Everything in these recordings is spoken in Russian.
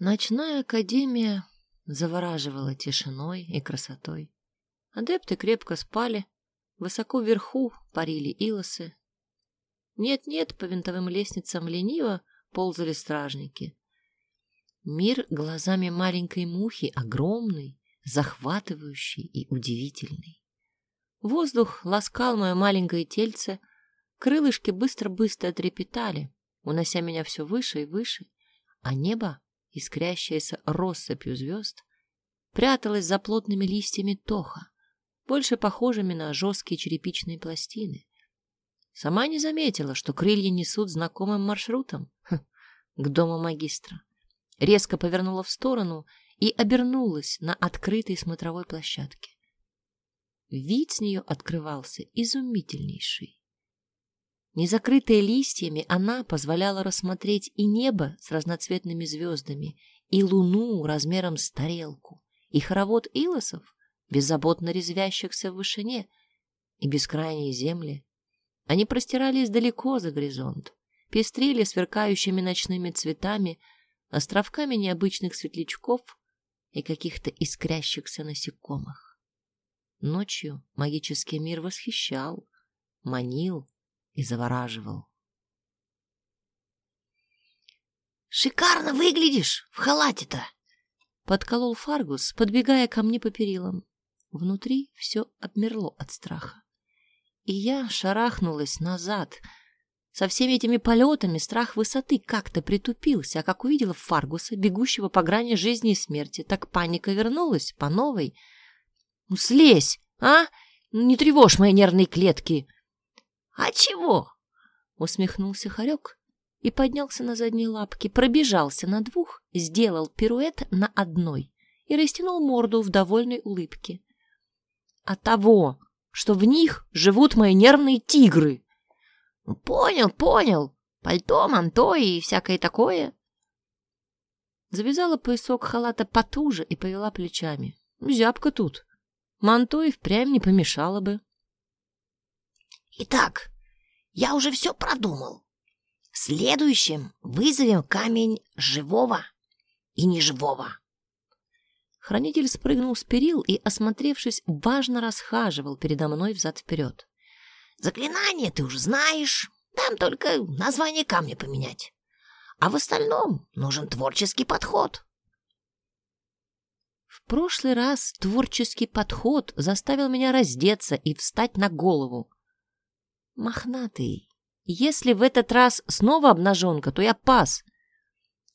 Ночная академия завораживала тишиной и красотой. Адепты крепко спали, высоко вверху парили илосы. Нет-нет, по винтовым лестницам лениво ползали стражники. Мир глазами маленькой мухи огромный, захватывающий и удивительный. Воздух ласкал мое маленькое тельце, крылышки быстро-быстро трепетали, унося меня все выше и выше, а небо искрящаяся россыпью звезд, пряталась за плотными листьями тоха, больше похожими на жесткие черепичные пластины. Сама не заметила, что крылья несут знакомым маршрутом к дому магистра. Резко повернула в сторону и обернулась на открытой смотровой площадке. Вид с нее открывался изумительнейший. Незакрытая листьями, она позволяла рассмотреть и небо с разноцветными звездами, и луну размером с тарелку, и хоровод илосов, беззаботно резвящихся в вышине, и бескрайние земли. Они простирались далеко за горизонт, пестрили сверкающими ночными цветами, островками необычных светлячков и каких-то искрящихся насекомых. Ночью магический мир восхищал, манил, и завораживал. «Шикарно выглядишь в халате-то!» Подколол Фаргус, подбегая ко мне по перилам. Внутри все обмерло от страха. И я шарахнулась назад. Со всеми этими полетами страх высоты как-то притупился, а как увидела Фаргуса, бегущего по грани жизни и смерти, так паника вернулась по новой. «Ну, слезь, а! Не тревожь мои нервные клетки!» «А чего?» — усмехнулся Харек и поднялся на задние лапки, пробежался на двух, сделал пируэт на одной и растянул морду в довольной улыбке. «А того, что в них живут мои нервные тигры!» «Понял, понял. Пальто, манто и всякое такое». Завязала поясок халата потуже и повела плечами. Зябко тут. Манто и впрямь не помешало бы. Итак, я уже все продумал. Следующим вызовем камень живого и неживого. Хранитель спрыгнул с перил и, осмотревшись, важно расхаживал передо мной взад-вперед. Заклинание ты уже знаешь, там только название камня поменять. А в остальном нужен творческий подход. В прошлый раз творческий подход заставил меня раздеться и встать на голову. Мохнатый, если в этот раз снова обнаженка, то я пас.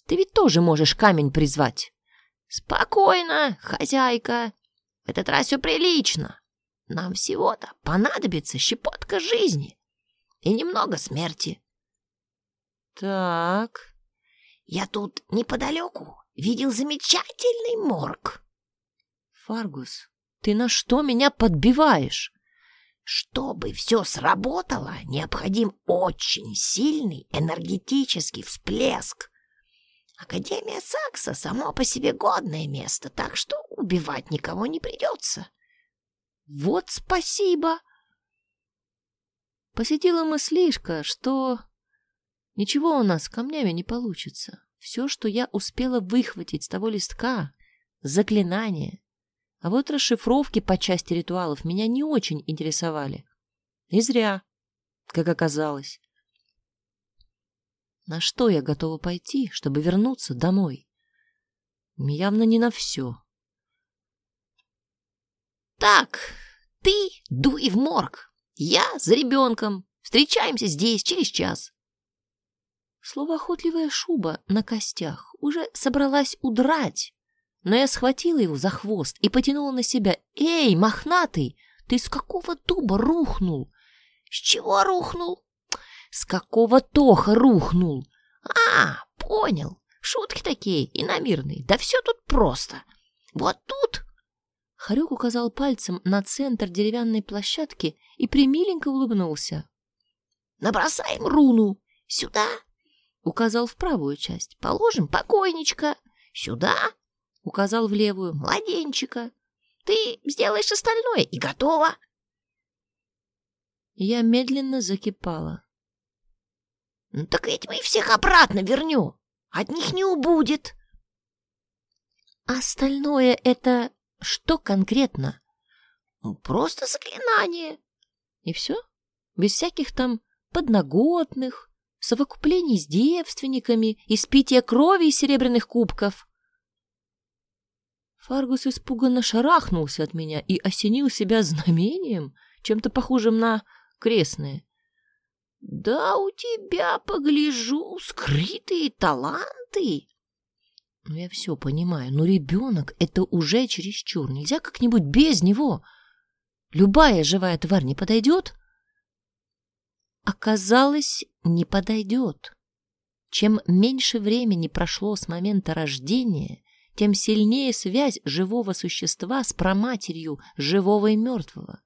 Ты ведь тоже можешь камень призвать. Спокойно, хозяйка. В этот раз все прилично. Нам всего-то понадобится щепотка жизни и немного смерти. Так. Я тут неподалеку видел замечательный морг. Фаргус, ты на что меня подбиваешь? Чтобы все сработало, необходим очень сильный энергетический всплеск. Академия Сакса само по себе годное место, так что убивать никого не придется. Вот спасибо! Посетила мыслишка, что ничего у нас с камнями не получится. Все, что я успела выхватить с того листка, заклинание, а вот расшифровки по части ритуалов меня не очень интересовали. И зря, как оказалось. На что я готова пойти, чтобы вернуться домой? Явно не на все. Так, ты дуй в морг. Я за ребенком. Встречаемся здесь через час. Словоохотливая шуба на костях уже собралась удрать, но я схватила его за хвост и потянула на себя. «Эй, мохнатый, ты с какого дуба рухнул?» «С чего рухнул?» «С какого тоха рухнул?» «А, понял. Шутки такие, иномирные. Да все тут просто. Вот тут...» Харек указал пальцем на центр деревянной площадки и примиленько улыбнулся. «Набросаем руну. Сюда!» Указал в правую часть. «Положим покойничка. Сюда Указал в левую. Младенчика. Ты сделаешь остальное и готово. Я медленно закипала. Ну, так ведь мы всех обратно вернем. От них не убудет. А остальное это что конкретно? Просто заклинание. И все? Без всяких там подноготных, совокуплений с девственниками, испития крови из серебряных кубков. Фаргус испуганно шарахнулся от меня и осенил себя знамением, чем-то похожим на крестное. «Да у тебя, погляжу, скрытые таланты!» Ну, я все понимаю, но ребенок — это уже чересчур. Нельзя как-нибудь без него. Любая живая тварь не подойдет? Оказалось, не подойдет. Чем меньше времени прошло с момента рождения, тем сильнее связь живого существа с проматерью живого и мертвого.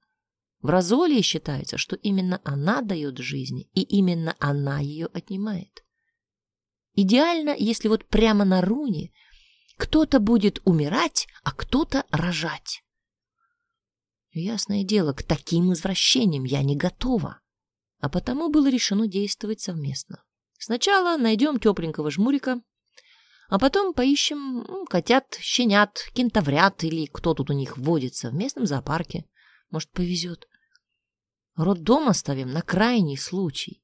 В Розолии считается, что именно она дает жизнь, и именно она ее отнимает. Идеально, если вот прямо на руне кто-то будет умирать, а кто-то рожать. Ясное дело, к таким извращениям я не готова а потому было решено действовать совместно. Сначала найдем тепленького жмурика, а потом поищем котят, щенят, кентаврят или кто тут у них водится в местном зоопарке. Может, повезет. Роддом оставим на крайний случай.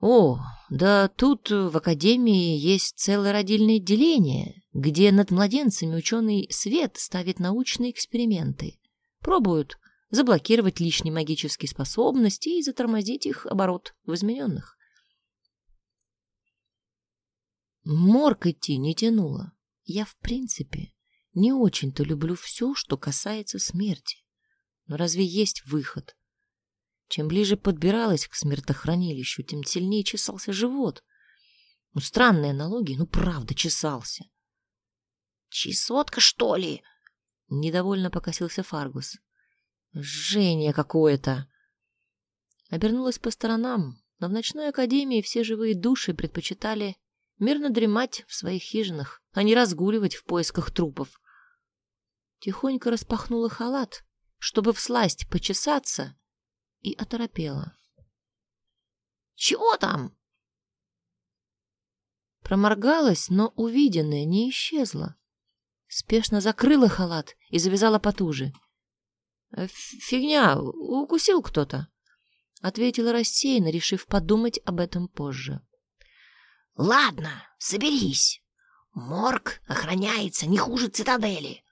О, да тут в академии есть целое родильное отделение, где над младенцами ученый Свет ставит научные эксперименты. Пробуют заблокировать лишние магические способности и затормозить их оборот в измененных. Морг идти не тянуло. Я, в принципе, не очень-то люблю все, что касается смерти. Но разве есть выход? Чем ближе подбиралась к смертохранилищу, тем сильнее чесался живот. Ну, странные аналогии, ну, правда, чесался. «Чесотка, что ли?» — недовольно покосился Фаргус. Жжение какое-то. Обернулась по сторонам, но в ночной академии все живые души предпочитали мирно дремать в своих хижинах, а не разгуливать в поисках трупов. Тихонько распахнула халат, чтобы всласть почесаться, и оторопела. «Чего там?» Проморгалась, но увиденное не исчезло. Спешно закрыла халат и завязала потуже — «Фигня, укусил кто-то», — ответила рассеянно, решив подумать об этом позже. «Ладно, соберись. Морг охраняется не хуже цитадели.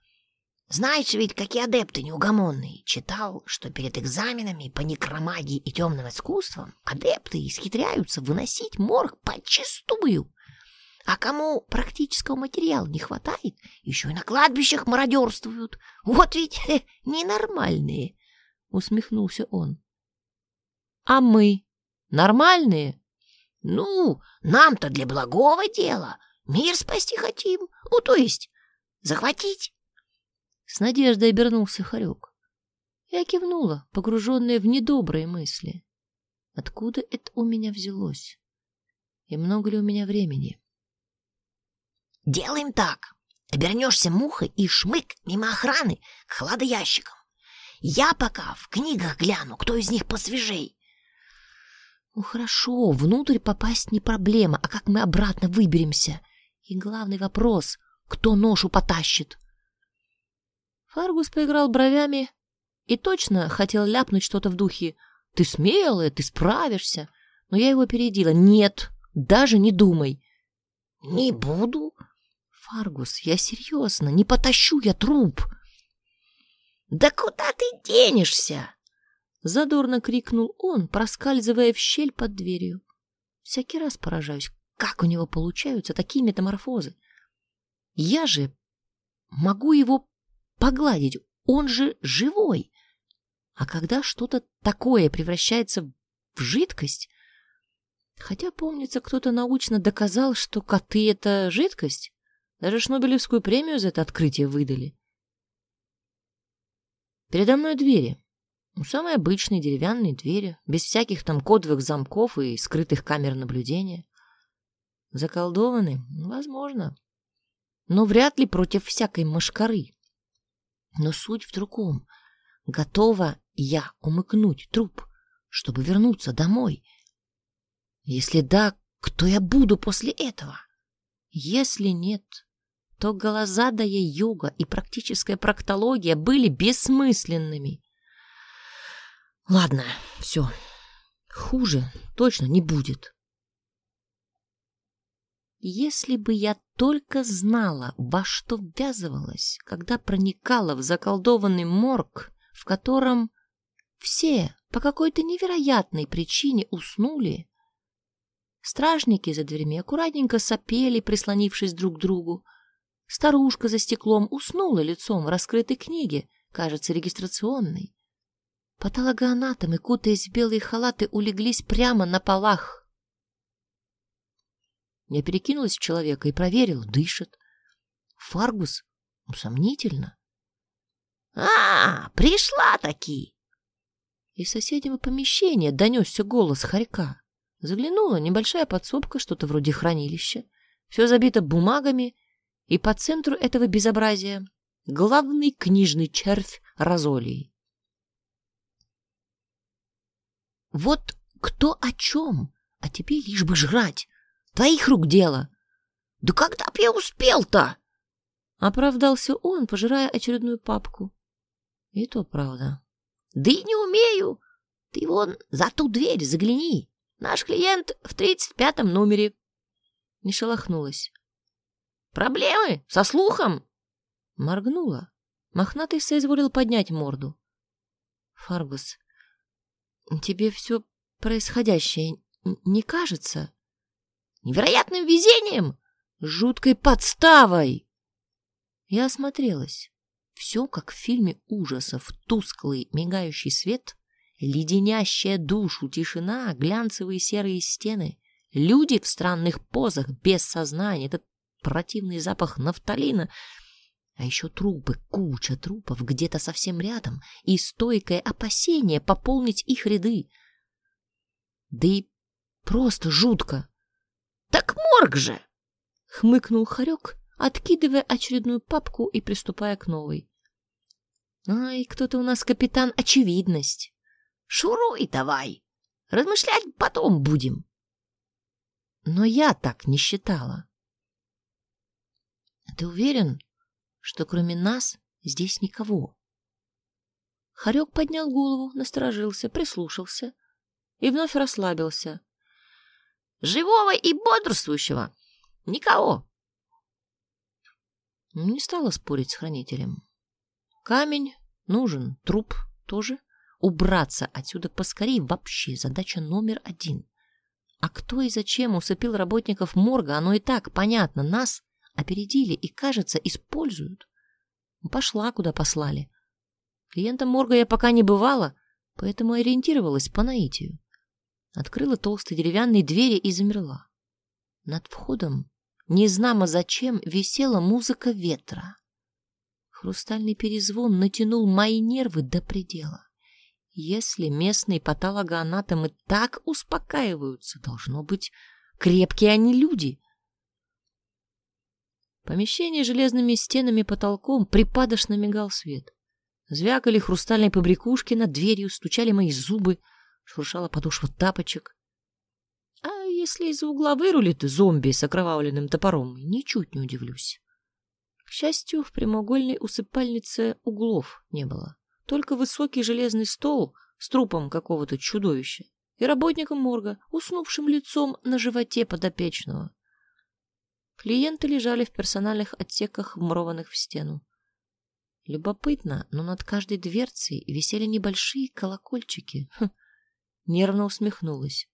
Знаешь ведь, какие адепты неугомонные. Читал, что перед экзаменами по некромагии и темным искусствам адепты исхитряются выносить морг подчистую. А кому практического материала не хватает, еще и на кладбищах мародерствуют. Вот ведь хе, ненормальные, — усмехнулся он. — А мы нормальные? — Ну, нам-то для благого дела. Мир спасти хотим. Ну, то есть, захватить. С надеждой обернулся Харек. Я кивнула, погруженная в недобрые мысли. Откуда это у меня взялось? И много ли у меня времени? — Делаем так. Обернешься мухой и шмык мимо охраны к хладоящикам. Я пока в книгах гляну, кто из них посвежей. Ну хорошо, внутрь попасть не проблема, а как мы обратно выберемся? И главный вопрос, кто ношу потащит? Фаргус поиграл бровями и точно хотел ляпнуть что-то в духе «Ты смелая, ты справишься». Но я его опередила. «Нет, даже не думай». «Не буду», Фаргус, я серьезно, не потащу я труп. Да куда ты денешься? Задорно крикнул он, проскальзывая в щель под дверью. Всякий раз поражаюсь, как у него получаются такие метаморфозы. Я же могу его погладить, он же живой. А когда что-то такое превращается в жидкость... Хотя, помнится, кто-то научно доказал, что коты — это жидкость. Даже Шнобелевскую премию за это открытие выдали. Передо мной двери. Самые обычные деревянные двери, без всяких там кодовых замков и скрытых камер наблюдения. Заколдованы? Возможно. Но вряд ли против всякой мошкары. Но суть в другом. Готова я умыкнуть труп, чтобы вернуться домой. Если да, кто я буду после этого? Если нет, то голозадая йога и практическая проктология были бессмысленными. Ладно, все. Хуже точно не будет. Если бы я только знала, во что ввязывалась, когда проникала в заколдованный морг, в котором все по какой-то невероятной причине уснули, Стражники за дверьми аккуратненько сопели, прислонившись друг к другу. Старушка за стеклом уснула лицом в раскрытой книге, кажется, регистрационной. Патологоанатомы, кутаясь в белые халаты, улеглись прямо на полах. Я перекинулась в человека и проверила, дышит. Фаргус усомнительно. «А, пришла таки!» Из соседнего помещения донесся голос хорька. Заглянула небольшая подсобка, что-то вроде хранилища. Все забито бумагами, и по центру этого безобразия главный книжный червь Розолии. Вот кто о чем, а тебе лишь бы жрать. Твоих рук дело. Да когда б я успел-то? Оправдался он, пожирая очередную папку. И то правда. Да и не умею. Ты вон за ту дверь загляни. Наш клиент в тридцать пятом номере. Не шелохнулась. Проблемы со слухом? Моргнула. Мохнатый соизволил поднять морду. Фаргус, тебе все происходящее не кажется? Невероятным везением? Жуткой подставой? Я осмотрелась. Все как в фильме ужасов. Тусклый мигающий свет, Леденящая душу тишина, глянцевые серые стены, люди в странных позах, без сознания, этот противный запах нафталина, а еще трупы, куча трупов где-то совсем рядом и стойкое опасение пополнить их ряды. Да и просто жутко. «Так морг же!» — хмыкнул Харек, откидывая очередную папку и приступая к новой. «Ай, кто-то у нас капитан Очевидность!» Шуруй давай. Размышлять потом будем. Но я так не считала. Ты уверен, что кроме нас здесь никого? Харек поднял голову, насторожился, прислушался и вновь расслабился. Живого и бодрствующего никого. Не стала спорить с хранителем. Камень нужен, труп тоже. Убраться отсюда поскорее вообще задача номер один. А кто и зачем усыпил работников морга, оно и так понятно. Нас опередили и, кажется, используют. Пошла, куда послали. Клиентом морга я пока не бывала, поэтому ориентировалась по наитию. Открыла толстые деревянные двери и замерла. Над входом, незнамо зачем, висела музыка ветра. Хрустальный перезвон натянул мои нервы до предела. Если местные патологоанатомы так успокаиваются, должно быть, крепкие они люди. Помещение железными стенами потолком припадочно мигал свет. Звякали хрустальные побрякушки над дверью, стучали мои зубы, шуршала подошва тапочек. А если из-за угла вырулит зомби с окровавленным топором, ничуть не удивлюсь. К счастью, в прямоугольной усыпальнице углов не было только высокий железный стол с трупом какого-то чудовища и работником морга, уснувшим лицом на животе подопечного. Клиенты лежали в персональных отсеках, вмурованных в стену. Любопытно, но над каждой дверцей висели небольшие колокольчики. Хм, нервно усмехнулась.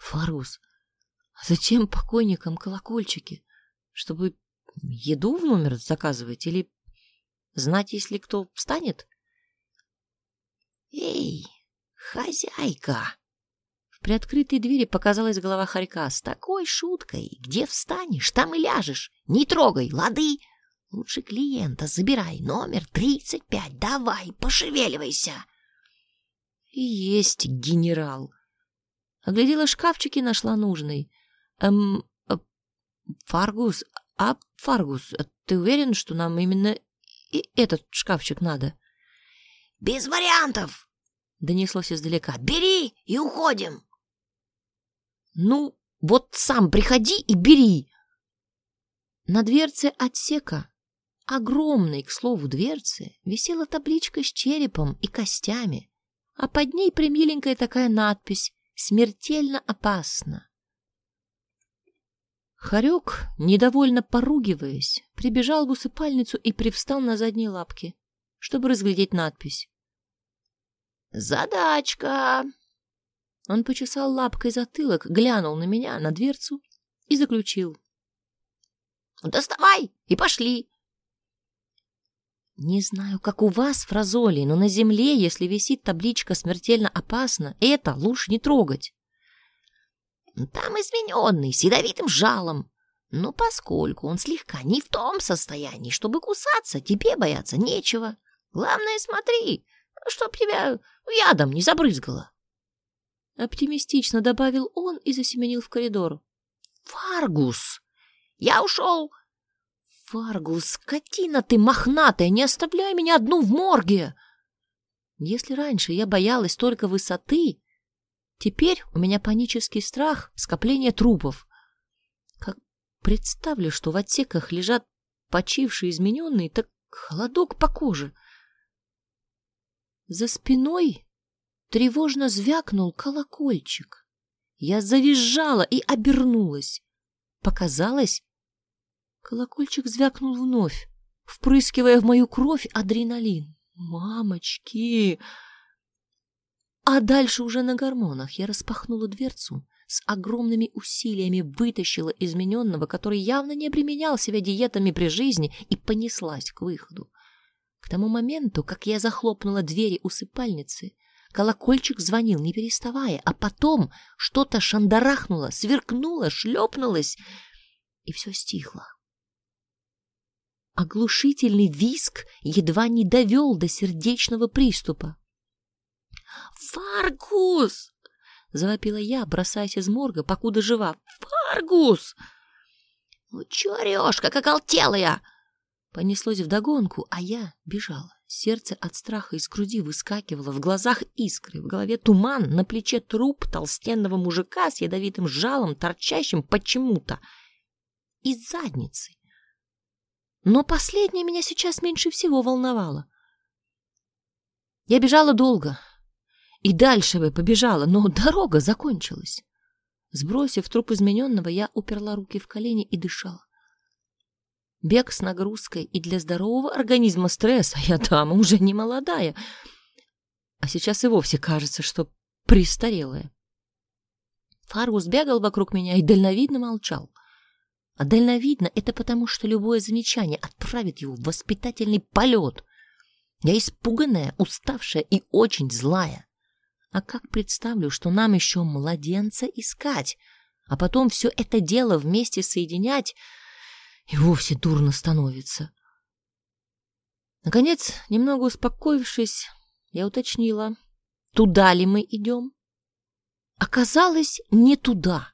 Фарус, а зачем покойникам колокольчики? Чтобы еду в номер заказывать или Знать, если кто встанет? Эй, хозяйка! В приоткрытой двери показалась голова хорька с такой шуткой. Где встанешь, там и ляжешь. Не трогай, лады. Лучше клиента забирай, номер тридцать пять. Давай, пошевеливайся. Есть генерал. Оглядела шкафчики, нашла нужный. Эм, э, Фаргус, а, Фаргус, ты уверен, что нам именно и этот шкафчик надо. — Без вариантов! — донеслось издалека. — Бери и уходим! — Ну, вот сам приходи и бери! На дверце отсека, огромной, к слову, дверце, висела табличка с черепом и костями, а под ней примиленькая такая надпись «Смертельно опасно». Харек, недовольно поругиваясь, прибежал в усыпальницу и привстал на задние лапки, чтобы разглядеть надпись. «Задачка!» Он почесал лапкой затылок, глянул на меня, на дверцу и заключил. «Доставай и пошли!» Не знаю, как у вас, Фразоли, но на земле, если висит табличка «Смертельно опасно», это лучше не трогать. Там измененный, с ядовитым жалом. Но поскольку он слегка не в том состоянии, чтобы кусаться, тебе бояться нечего. Главное, смотри, чтоб тебя ядом не забрызгало. Оптимистично добавил он и засеменил в коридор. Фаргус! Я ушел! Фаргус, скотина ты мохнатая, не оставляй меня одну в морге! Если раньше я боялась только высоты, теперь у меня панический страх скопления трупов. Как представлю, что в отсеках лежат почившие измененные, так холодок по коже. За спиной тревожно звякнул колокольчик. Я завизжала и обернулась. Показалось, колокольчик звякнул вновь, впрыскивая в мою кровь адреналин. Мамочки! А дальше уже на гормонах я распахнула дверцу, с огромными усилиями вытащила измененного, который явно не обременял себя диетами при жизни, и понеслась к выходу. К тому моменту, как я захлопнула двери усыпальницы, Колокольчик звонил, не переставая, а потом что-то шандарахнуло, сверкнуло, шлепнулось, и все стихло. Оглушительный виск едва не довел до сердечного приступа. «Фаргус!» — завопила я, бросаясь из морга, покуда жива. «Фаргус!» «Ну чё орёшь, как оголтелая?» Понеслось вдогонку, а я бежала. Сердце от страха из груди выскакивало, в глазах искры, в голове туман, на плече труп толстенного мужика с ядовитым жалом, торчащим почему-то из задницы. Но последнее меня сейчас меньше всего волновало. Я бежала долго, и дальше бы побежала, но дорога закончилась. Сбросив труп измененного, я уперла руки в колени и дышала. Бег с нагрузкой и для здорового организма стресс, а я дама уже не молодая. А сейчас и вовсе кажется, что престарелая. Фаргус бегал вокруг меня и дальновидно молчал. А дальновидно — это потому, что любое замечание отправит его в воспитательный полет. Я испуганная, уставшая и очень злая. А как представлю, что нам еще младенца искать, а потом все это дело вместе соединять — и вовсе дурно становится. Наконец, немного успокоившись, я уточнила, туда ли мы идем. Оказалось, не туда.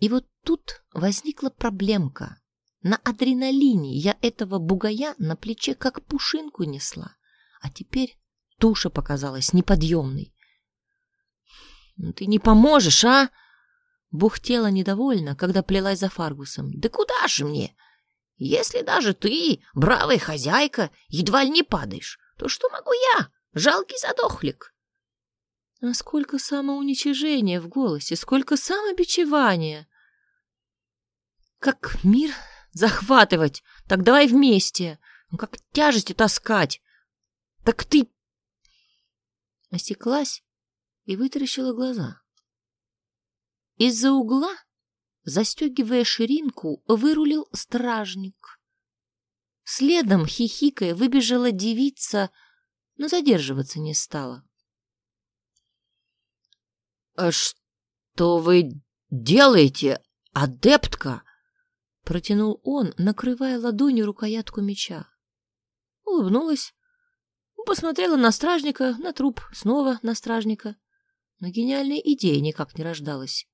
И вот тут возникла проблемка. На адреналине я этого бугая на плече как пушинку несла, а теперь туша показалась неподъемной. «Ну «Ты не поможешь, а?» Бухтела недовольно, когда плелась за Фаргусом. «Да куда же мне? Если даже ты, бравая хозяйка, едва ли не падаешь, то что могу я, жалкий задохлик?» А сколько самоуничижения в голосе, сколько самобичевания! Как мир захватывать, так давай вместе. Ну, как тяжестью таскать. Так ты... Осеклась и вытаращила глаза. Из-за угла, застегивая ширинку, вырулил стражник. Следом, хихикая, выбежала девица, но задерживаться не стала. «А что вы делаете, адептка?» — протянул он, накрывая ладонью рукоятку меча. Улыбнулась, посмотрела на стражника, на труп, снова на стражника. Но гениальная идея никак не рождалась.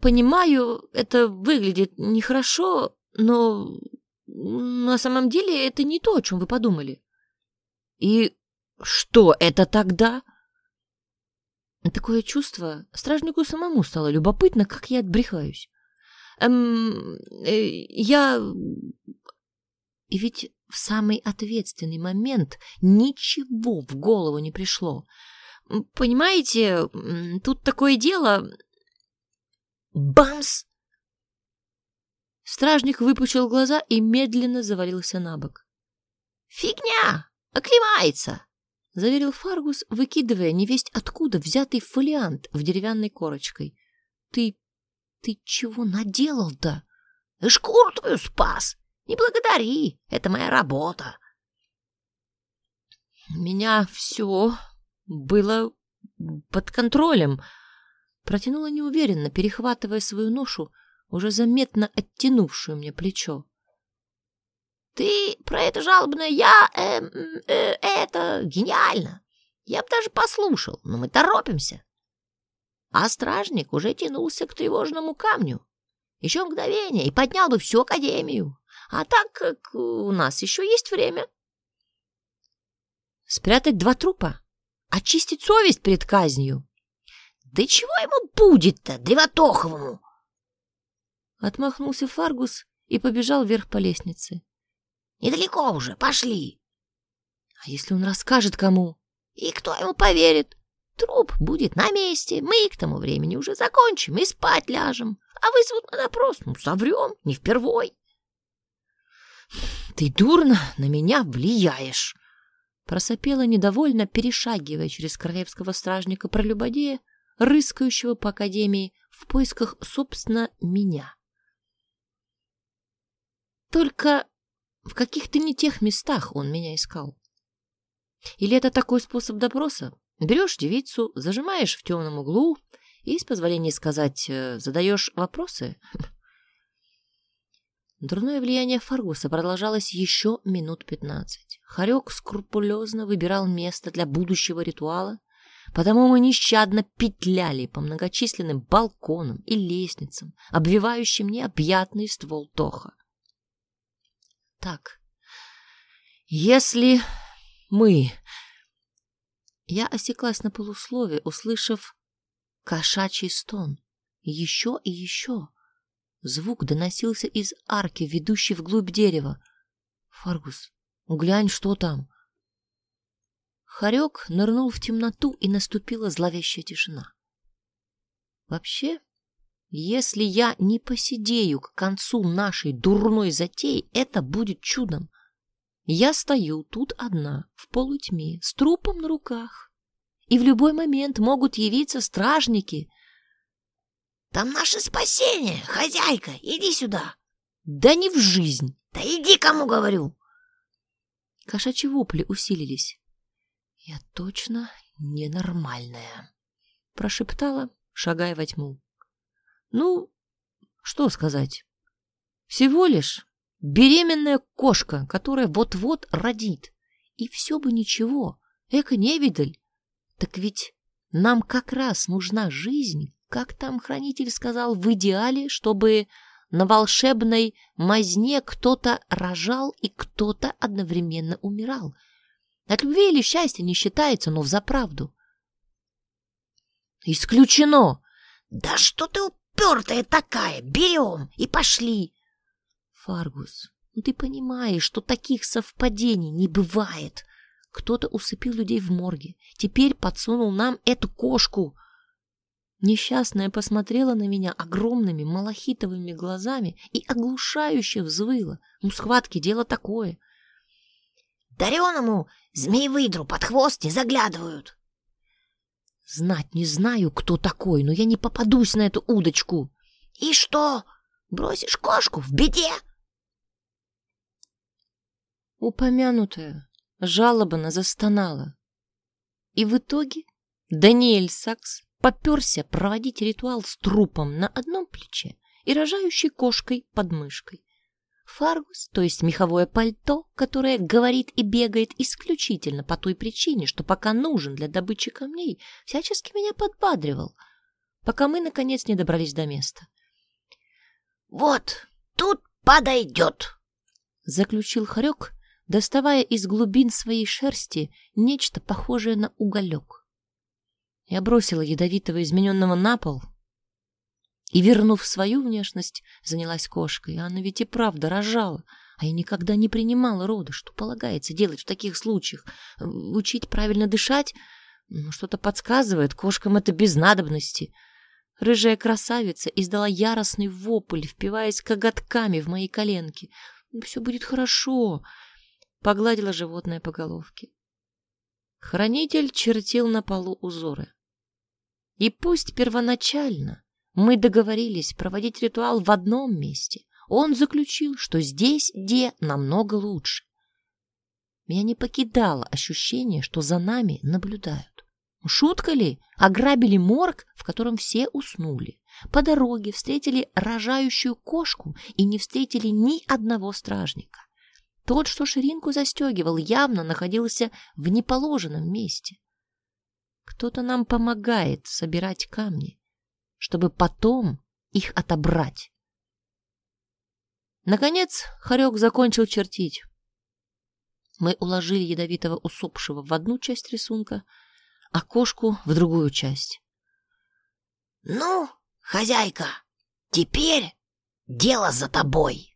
Понимаю, это выглядит нехорошо, но на самом деле это не то, о чем вы подумали. И что это тогда? Такое чувство, стражнику самому стало любопытно, как я отбрехаюсь. Эм, э, я... И ведь в самый ответственный момент ничего в голову не пришло. Понимаете, тут такое дело... Бамс! Стражник выпучил глаза и медленно завалился на бок. «Фигня! Оклемается!» — заверил Фаргус, выкидывая невесть откуда взятый фолиант в деревянной корочкой. «Ты... ты чего наделал-то?» «Шкуру твою спас! Не благодари, это моя работа!» «Меня все было под контролем», — протянула неуверенно, перехватывая свою ношу, уже заметно оттянувшую мне плечо. Ты про это жалобное «я» э, э, это гениально. Я бы даже послушал, но мы торопимся. А стражник уже тянулся к тревожному камню. Еще мгновение, и поднял бы всю академию. А так как у нас еще есть время. Спрятать два трупа? Очистить совесть перед казнью? Да чего ему будет-то, Древотоховому? Отмахнулся Фаргус и побежал вверх по лестнице. Недалеко уже, пошли. А если он расскажет кому? И кто ему поверит? Труп будет на месте, мы к тому времени уже закончим и спать ляжем. А вызовут на допрос, ну, соврем, не впервой. Ты дурно на меня влияешь. Просопела недовольно, перешагивая через королевского стражника прелюбодея, рыскающего по академии в поисках, собственно, меня. Только в каких-то не тех местах он меня искал. Или это такой способ допроса? Берешь девицу, зажимаешь в темном углу и, с позволения сказать, э, задаешь вопросы? Дурное влияние Фаргуса продолжалось еще минут пятнадцать. Харек скрупулезно выбирал место для будущего ритуала, потому мы нещадно петляли по многочисленным балконам и лестницам, обвивающим необъятный ствол Тоха. Так, если мы... Я осеклась на полуслове, услышав кошачий стон. Еще и еще. Звук доносился из арки, ведущей вглубь дерева. «Фаргус, глянь, что там!» Хорек нырнул в темноту, и наступила зловещая тишина. Вообще, если я не посидею к концу нашей дурной затеи, это будет чудом. Я стою тут одна, в полутьме, с трупом на руках. И в любой момент могут явиться стражники. Там наше спасение, хозяйка, иди сюда. Да не в жизнь. Да иди, кому говорю. Кошачьи вопли усилились. Я точно ненормальная, прошептала, шагая во тьму. Ну, что сказать? Всего лишь беременная кошка, которая вот-вот родит. И все бы ничего, эко-невидаль. Так ведь нам как раз нужна жизнь, как там хранитель сказал, в идеале, чтобы на волшебной мазне кто-то рожал и кто-то одновременно умирал. От любви или счастья не считается, но взаправду. Исключено! Да что ты упертая такая! Берем и пошли!» «Фаргус, ну ты понимаешь, что таких совпадений не бывает. Кто-то усыпил людей в морге, теперь подсунул нам эту кошку». Несчастная посмотрела на меня огромными малахитовыми глазами и оглушающе взвыла. Ну, схватки дело такое. Дареному змеевыдру под хвост не заглядывают. Знать не знаю, кто такой, но я не попадусь на эту удочку. И что? Бросишь кошку в беде? Упомянутая жалобно застонала. И в итоге Даниэль Сакс поперся проводить ритуал с трупом на одном плече и рожающей кошкой под мышкой. Фаргус, то есть меховое пальто, которое говорит и бегает исключительно по той причине, что пока нужен для добычи камней, всячески меня подбадривал, пока мы, наконец, не добрались до места. «Вот, тут подойдет!» — заключил Харек, доставая из глубин своей шерсти нечто похожее на уголек. Я бросила ядовитого измененного на пол И, вернув свою внешность, занялась кошкой. Она ведь и правда рожала, а я никогда не принимала роды. Что полагается делать в таких случаях? Учить правильно дышать? Что-то подсказывает, кошкам это без надобности. Рыжая красавица издала яростный вопль, впиваясь коготками в мои коленки. «Все будет хорошо», — погладила животное по головке. Хранитель чертил на полу узоры. И пусть первоначально мы договорились проводить ритуал в одном месте, он заключил, что здесь где намного лучше. Меня не покидало ощущение, что за нами наблюдают. Шутка ли? Ограбили морг, в котором все уснули. По дороге встретили рожающую кошку и не встретили ни одного стражника. Тот, что ширинку застегивал, явно находился в неположенном месте. Кто-то нам помогает собирать камни, чтобы потом их отобрать. Наконец Харек закончил чертить. Мы уложили ядовитого усопшего в одну часть рисунка, а кошку в другую часть. «Ну, хозяйка, теперь дело за тобой!»